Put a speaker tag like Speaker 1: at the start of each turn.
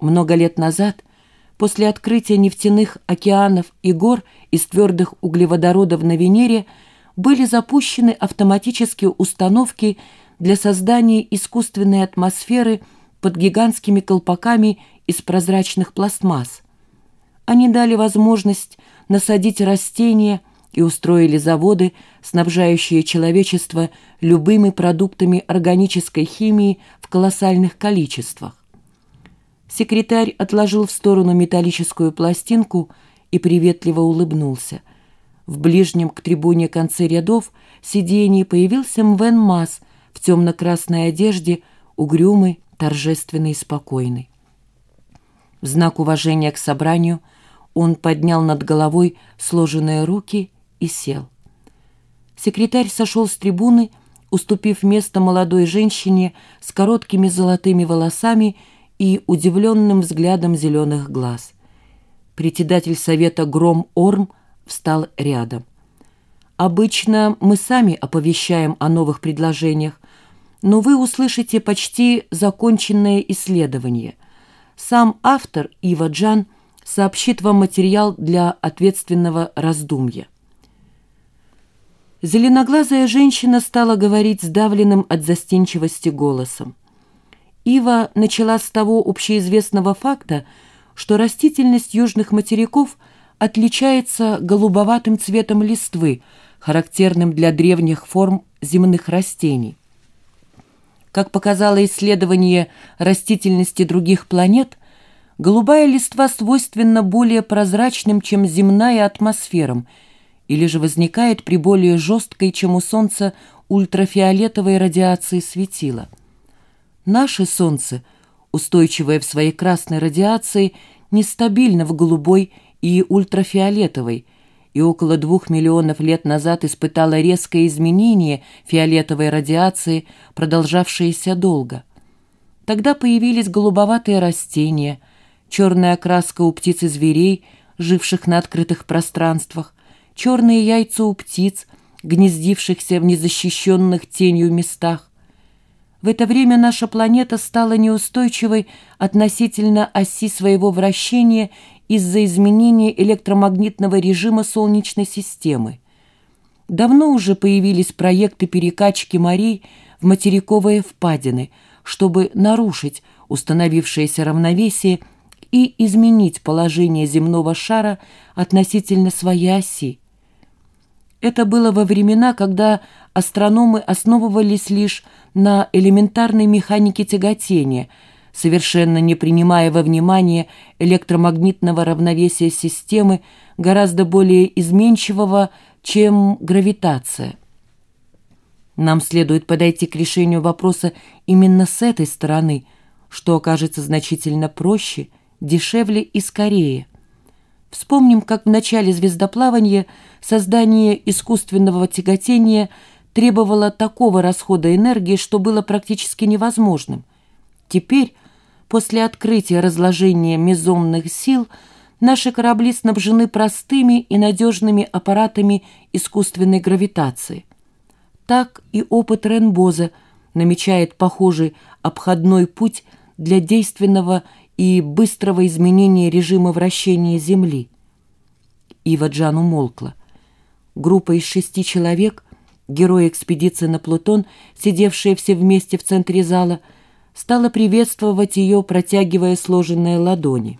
Speaker 1: Много лет назад, после открытия нефтяных океанов и гор из твердых углеводородов на Венере, были запущены автоматические установки для создания искусственной атмосферы под гигантскими колпаками из прозрачных пластмасс. Они дали возможность насадить растения и устроили заводы, снабжающие человечество любыми продуктами органической химии в колоссальных количествах. Секретарь отложил в сторону металлическую пластинку и приветливо улыбнулся. В ближнем к трибуне конце рядов сидений появился Мвен Мас в темно-красной одежде, угрюмый, торжественный и спокойный. В знак уважения к собранию он поднял над головой сложенные руки и сел. Секретарь сошел с трибуны, уступив место молодой женщине с короткими золотыми волосами и удивленным взглядом зеленых глаз. Председатель совета Гром Орм встал рядом. «Обычно мы сами оповещаем о новых предложениях, но вы услышите почти законченное исследование. Сам автор Ива Джан сообщит вам материал для ответственного раздумья». Зеленоглазая женщина стала говорить сдавленным от застенчивости голосом. Ива начала с того общеизвестного факта, что растительность южных материков отличается голубоватым цветом листвы, характерным для древних форм земных растений. Как показало исследование растительности других планет, голубая листва свойственна более прозрачным, чем земная атмосферам – или же возникает при более жесткой, чем у Солнца, ультрафиолетовой радиации светила. Наше Солнце, устойчивое в своей красной радиации, нестабильно в голубой и ультрафиолетовой, и около двух миллионов лет назад испытало резкое изменение фиолетовой радиации, продолжавшееся долго. Тогда появились голубоватые растения, черная окраска у птиц и зверей, живших на открытых пространствах, черные яйца у птиц, гнездившихся в незащищенных тенью местах. В это время наша планета стала неустойчивой относительно оси своего вращения из-за изменения электромагнитного режима Солнечной системы. Давно уже появились проекты перекачки морей в материковые впадины, чтобы нарушить установившееся равновесие и изменить положение земного шара относительно своей оси. Это было во времена, когда астрономы основывались лишь на элементарной механике тяготения, совершенно не принимая во внимание электромагнитного равновесия системы, гораздо более изменчивого, чем гравитация. Нам следует подойти к решению вопроса именно с этой стороны, что окажется значительно проще, дешевле и скорее – Вспомним, как в начале звездоплавания создание искусственного тяготения требовало такого расхода энергии, что было практически невозможным. Теперь, после открытия разложения мезонных сил, наши корабли снабжены простыми и надежными аппаратами искусственной гравитации. Так и опыт Ренбоза намечает похожий обходной путь для действенного и быстрого изменения режима вращения Земли. Ива Джан умолкла. Группа из шести человек, герои экспедиции на Плутон, сидевшие все вместе в центре зала, стала приветствовать ее, протягивая сложенные ладони.